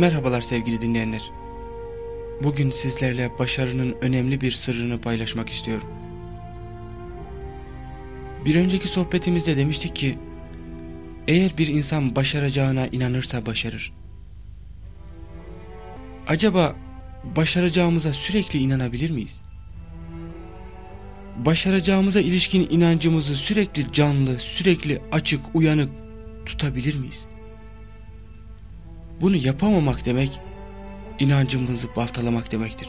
Merhabalar sevgili dinleyenler. Bugün sizlerle başarının önemli bir sırrını paylaşmak istiyorum. Bir önceki sohbetimizde demiştik ki, eğer bir insan başaracağına inanırsa başarır. Acaba başaracağımıza sürekli inanabilir miyiz? Başaracağımıza ilişkin inancımızı sürekli canlı, sürekli açık, uyanık tutabilir miyiz? Bunu yapamamak demek, inancımızı baltalamak demektir.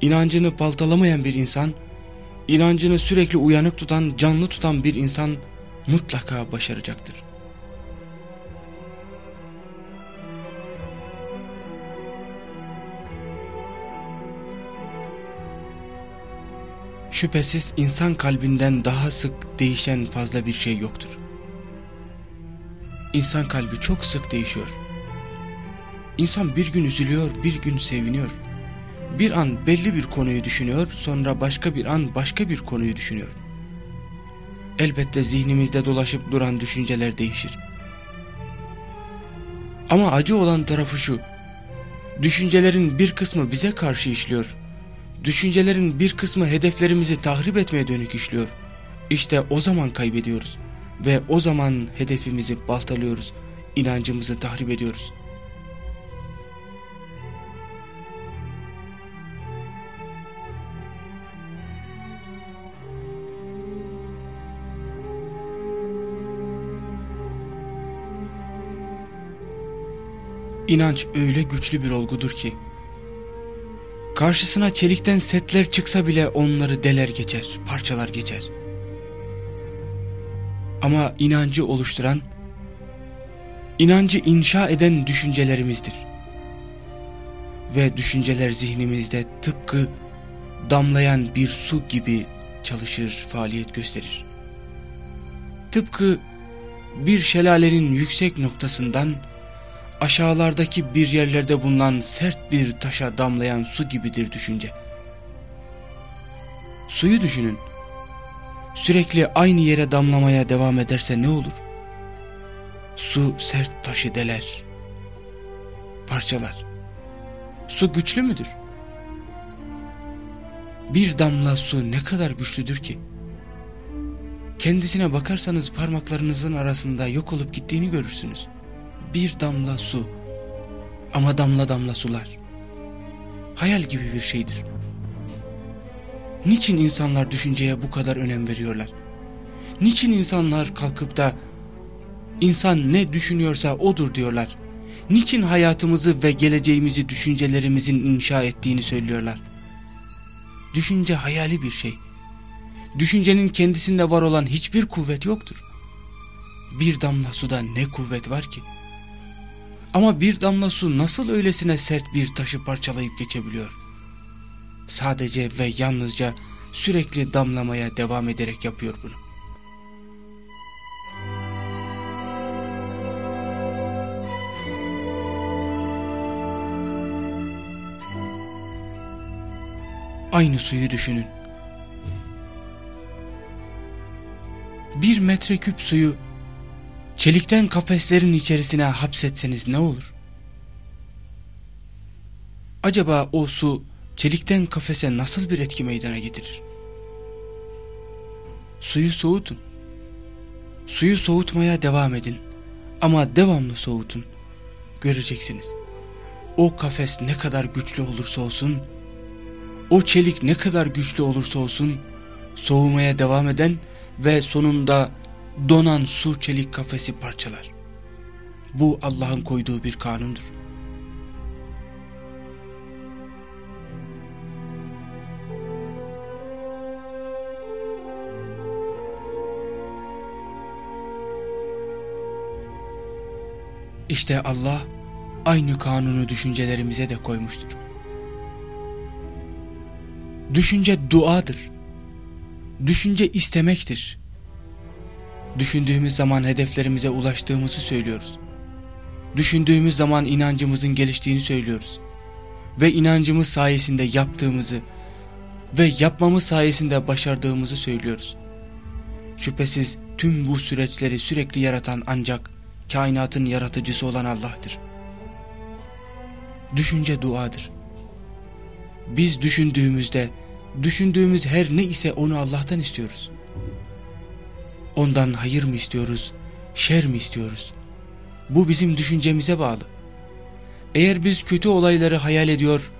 İnancını baltalamayan bir insan, inancını sürekli uyanık tutan, canlı tutan bir insan mutlaka başaracaktır. Şüphesiz insan kalbinden daha sık değişen fazla bir şey yoktur. İnsan kalbi çok sık değişiyor. İnsan bir gün üzülüyor, bir gün seviniyor. Bir an belli bir konuyu düşünüyor, sonra başka bir an başka bir konuyu düşünüyor. Elbette zihnimizde dolaşıp duran düşünceler değişir. Ama acı olan tarafı şu, düşüncelerin bir kısmı bize karşı işliyor. Düşüncelerin bir kısmı hedeflerimizi tahrip etmeye dönük işliyor. İşte o zaman kaybediyoruz ve o zaman hedefimizi baltalıyoruz, inancımızı tahrip ediyoruz.'' İnanç öyle güçlü bir olgudur ki, karşısına çelikten setler çıksa bile onları deler geçer, parçalar geçer. Ama inancı oluşturan, inancı inşa eden düşüncelerimizdir. Ve düşünceler zihnimizde tıpkı damlayan bir su gibi çalışır, faaliyet gösterir. Tıpkı bir şelalenin yüksek noktasından, aşağılardaki bir yerlerde bulunan sert bir taşa damlayan su gibidir düşünce. Suyu düşünün. Sürekli aynı yere damlamaya devam ederse ne olur? Su sert taşı deler, parçalar. Su güçlü müdür? Bir damla su ne kadar güçlüdür ki? Kendisine bakarsanız parmaklarınızın arasında yok olup gittiğini görürsünüz bir damla su ama damla damla sular. Hayal gibi bir şeydir. Niçin insanlar düşünceye bu kadar önem veriyorlar? Niçin insanlar kalkıp da insan ne düşünüyorsa odur diyorlar? Niçin hayatımızı ve geleceğimizi düşüncelerimizin inşa ettiğini söylüyorlar? Düşünce hayali bir şey. Düşüncenin kendisinde var olan hiçbir kuvvet yoktur. Bir damla suda ne kuvvet var ki? Ama bir damla su nasıl öylesine sert bir taşı parçalayıp geçebiliyor? Sadece ve yalnızca sürekli damlamaya devam ederek yapıyor bunu. Aynı suyu düşünün. Bir metreküp suyu çelikten kafeslerin içerisine hapsetseniz ne olur? Acaba o su çelikten kafese nasıl bir etki meydana getirir? Suyu soğutun. Suyu soğutmaya devam edin. Ama devamlı soğutun. Göreceksiniz. O kafes ne kadar güçlü olursa olsun, o çelik ne kadar güçlü olursa olsun, soğumaya devam eden ve sonunda donan su çelik kafesi parçalar. Bu Allah'ın koyduğu bir kanundur. İşte Allah aynı kanunu düşüncelerimize de koymuştur. Düşünce duadır. Düşünce istemektir. Düşündüğümüz zaman hedeflerimize ulaştığımızı söylüyoruz. Düşündüğümüz zaman inancımızın geliştiğini söylüyoruz. Ve inancımız sayesinde yaptığımızı ve yapmamız sayesinde başardığımızı söylüyoruz. Şüphesiz tüm bu süreçleri sürekli yaratan ancak kainatın yaratıcısı olan Allah'tır. Düşünce duadır. Biz düşündüğümüzde, düşündüğümüz her ne ise onu Allah'tan istiyoruz. Ondan hayır mı istiyoruz, şer mi istiyoruz? Bu bizim düşüncemize bağlı. Eğer biz kötü olayları hayal ediyor,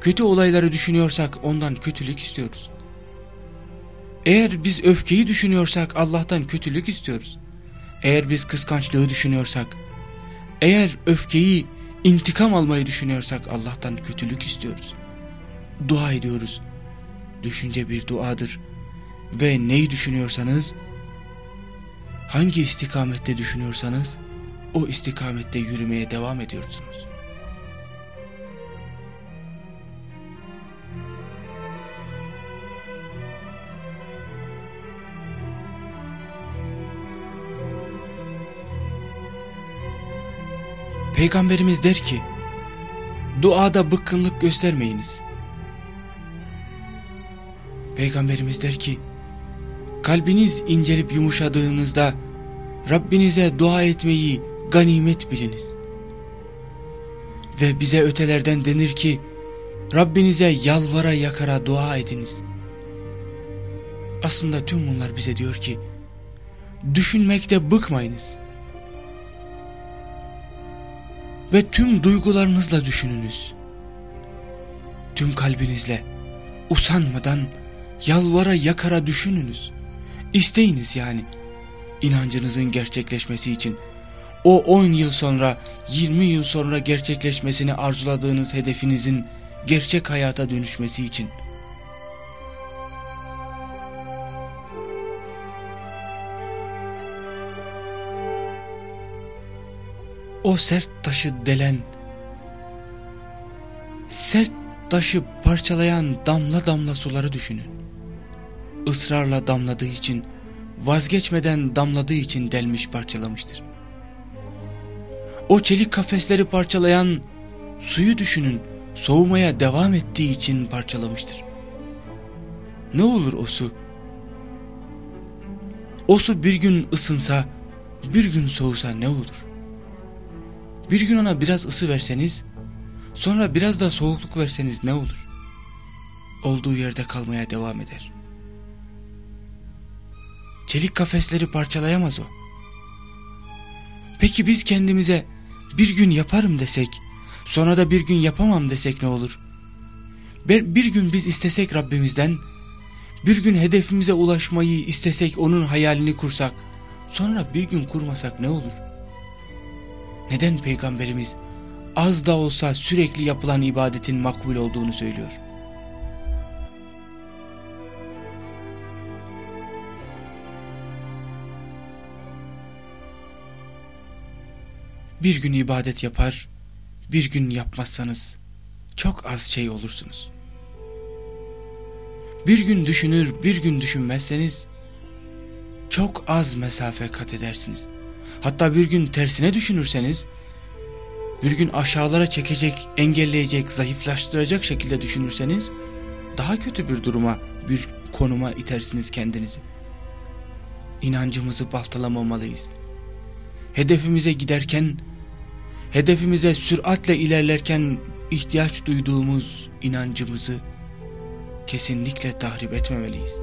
kötü olayları düşünüyorsak ondan kötülük istiyoruz. Eğer biz öfkeyi düşünüyorsak Allah'tan kötülük istiyoruz. Eğer biz kıskançlığı düşünüyorsak, eğer öfkeyi, intikam almayı düşünüyorsak Allah'tan kötülük istiyoruz. Dua ediyoruz. Düşünce bir duadır. Ve neyi düşünüyorsanız, hangi istikamette düşünüyorsanız, o istikamette yürümeye devam ediyorsunuz. Peygamberimiz der ki, duada bıkkınlık göstermeyiniz. Peygamberimiz der ki, kalbiniz incelip yumuşadığınızda Rabbinize dua etmeyi ganimet biliniz. Ve bize ötelerden denir ki, Rabbinize yalvara yakara dua ediniz. Aslında tüm bunlar bize diyor ki, düşünmekte bıkmayınız. ve tüm duygularınızla düşününüz. Tüm kalbinizle usanmadan yalvara yakara düşününüz. İsteyiniz yani inancınızın gerçekleşmesi için. O 10 yıl sonra 20 yıl sonra gerçekleşmesini arzuladığınız hedefinizin gerçek hayata dönüşmesi için. O sert taşı delen, sert taşı parçalayan damla damla suları düşünün. Israrla damladığı için, vazgeçmeden damladığı için delmiş parçalamıştır. O çelik kafesleri parçalayan suyu düşünün, soğumaya devam ettiği için parçalamıştır. Ne olur o su? O su bir gün ısınsa, bir gün soğusa ne olur? Bir gün ona biraz ısı verseniz, sonra biraz da soğukluk verseniz ne olur? Olduğu yerde kalmaya devam eder. Çelik kafesleri parçalayamaz o. Peki biz kendimize bir gün yaparım desek, sonra da bir gün yapamam desek ne olur? Bir gün biz istesek Rabbimizden, bir gün hedefimize ulaşmayı istesek onun hayalini kursak, sonra bir gün kurmasak ne olur? Neden Peygamberimiz az da olsa sürekli yapılan ibadetin makbul olduğunu söylüyor? Bir gün ibadet yapar, bir gün yapmazsanız çok az şey olursunuz. Bir gün düşünür, bir gün düşünmezseniz çok az mesafe kat edersiniz. Hatta bir gün tersine düşünürseniz, bir gün aşağılara çekecek, engelleyecek, zayıflaştıracak şekilde düşünürseniz, daha kötü bir duruma, bir konuma itersiniz kendinizi. İnancımızı baltalamamalıyız. Hedefimize giderken, hedefimize süratle ilerlerken ihtiyaç duyduğumuz inancımızı kesinlikle tahrip etmemeliyiz.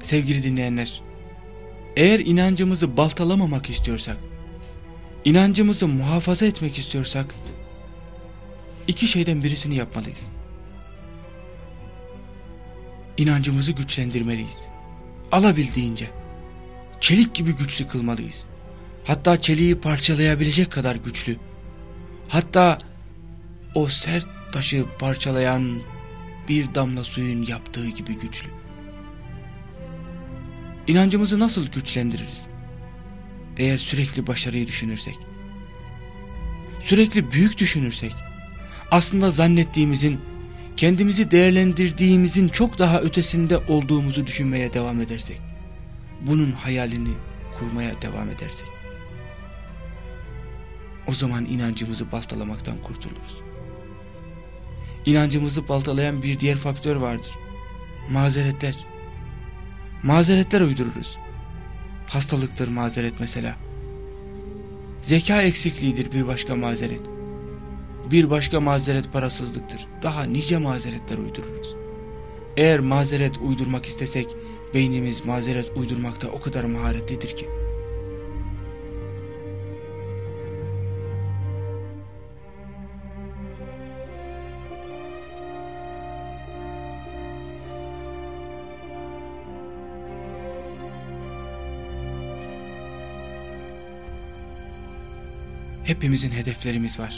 Sevgili dinleyenler, eğer inancımızı baltalamamak istiyorsak, inancımızı muhafaza etmek istiyorsak, iki şeyden birisini yapmalıyız. İnancımızı güçlendirmeliyiz. Alabildiğince. Çelik gibi güçlü kılmalıyız. Hatta çeliği parçalayabilecek kadar güçlü. Hatta o sert taşı parçalayan bir damla suyun yaptığı gibi güçlü. İnancımızı nasıl güçlendiririz? Eğer sürekli başarıyı düşünürsek, sürekli büyük düşünürsek, aslında zannettiğimizin, kendimizi değerlendirdiğimizin çok daha ötesinde olduğumuzu düşünmeye devam edersek, bunun hayalini kurmaya devam edersek. o zaman inancımızı baltalamaktan kurtuluruz. İnancımızı baltalayan bir diğer faktör vardır. Mazeretler. Mazeretler uydururuz. Hastalıktır mazeret mesela. Zeka eksikliğidir bir başka mazeret. Bir başka mazeret parasızlıktır. Daha nice mazeretler uydururuz. Eğer mazeret uydurmak istesek beynimiz mazeret uydurmakta o kadar maharetlidir ki. Hepimizin hedeflerimiz var.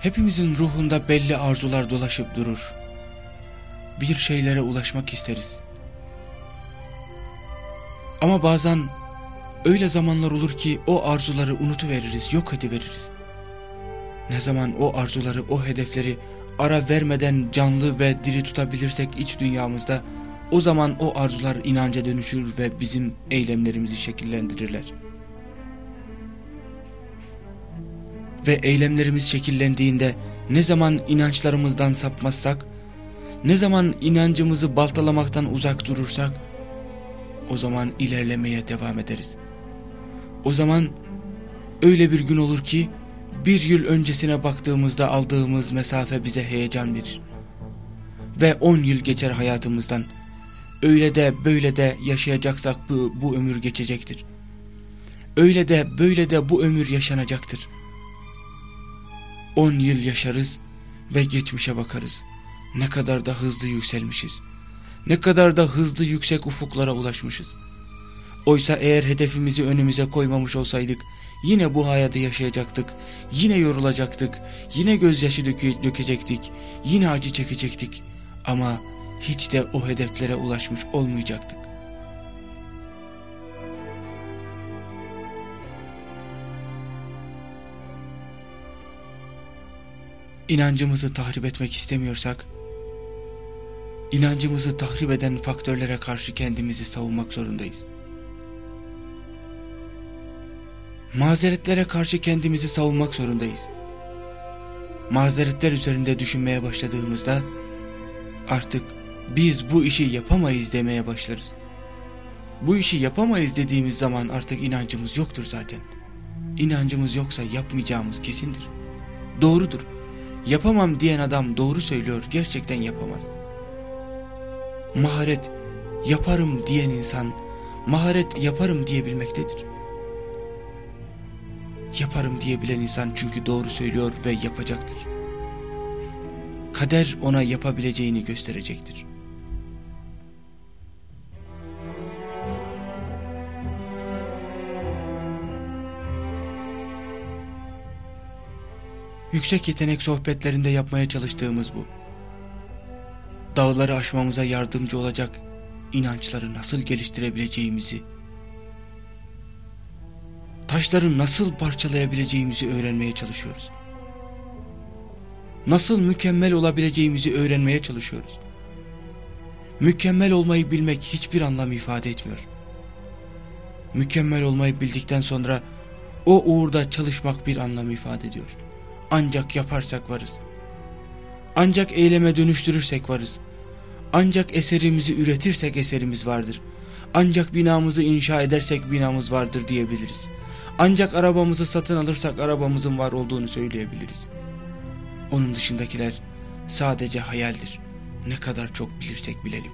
Hepimizin ruhunda belli arzular dolaşıp durur. Bir şeylere ulaşmak isteriz. Ama bazen öyle zamanlar olur ki o arzuları unutuveririz, yok ediveririz. Ne zaman o arzuları, o hedefleri ara vermeden canlı ve diri tutabilirsek iç dünyamızda, o zaman o arzular inanca dönüşür ve bizim eylemlerimizi şekillendirirler.'' Ve eylemlerimiz şekillendiğinde ne zaman inançlarımızdan sapmazsak, ne zaman inancımızı baltalamaktan uzak durursak, o zaman ilerlemeye devam ederiz. O zaman öyle bir gün olur ki, bir yıl öncesine baktığımızda aldığımız mesafe bize heyecan verir. Ve on yıl geçer hayatımızdan. Öyle de böyle de yaşayacaksak bu, bu ömür geçecektir. Öyle de böyle de bu ömür yaşanacaktır.'' On yıl yaşarız ve geçmişe bakarız. Ne kadar da hızlı yükselmişiz. Ne kadar da hızlı yüksek ufuklara ulaşmışız. Oysa eğer hedefimizi önümüze koymamış olsaydık yine bu hayatı yaşayacaktık, yine yorulacaktık, yine gözyaşı döke dökecektik, yine acı çekecektik ama hiç de o hedeflere ulaşmış olmayacaktık. İnancımızı tahrip etmek istemiyorsak, inancımızı tahrip eden faktörlere karşı kendimizi savunmak zorundayız. Mazeretlere karşı kendimizi savunmak zorundayız. Mazeretler üzerinde düşünmeye başladığımızda artık biz bu işi yapamayız demeye başlarız. Bu işi yapamayız dediğimiz zaman artık inancımız yoktur zaten. İnancımız yoksa yapmayacağımız kesindir. Doğrudur. Yapamam diyen adam doğru söylüyor gerçekten yapamaz. Maharet yaparım diyen insan maharet yaparım diyebilmektedir. Yaparım diyebilen insan çünkü doğru söylüyor ve yapacaktır. Kader ona yapabileceğini gösterecektir. Yüksek yetenek sohbetlerinde yapmaya çalıştığımız bu. Dağları aşmamıza yardımcı olacak inançları nasıl geliştirebileceğimizi, taşları nasıl parçalayabileceğimizi öğrenmeye çalışıyoruz. Nasıl mükemmel olabileceğimizi öğrenmeye çalışıyoruz. Mükemmel olmayı bilmek hiçbir anlam ifade etmiyor. Mükemmel olmayı bildikten sonra o uğurda çalışmak bir anlam ifade ediyor. Ancak yaparsak varız. Ancak eyleme dönüştürürsek varız. Ancak eserimizi üretirsek eserimiz vardır. Ancak binamızı inşa edersek binamız vardır diyebiliriz. Ancak arabamızı satın alırsak arabamızın var olduğunu söyleyebiliriz. Onun dışındakiler sadece hayaldir. Ne kadar çok bilirsek bilelim.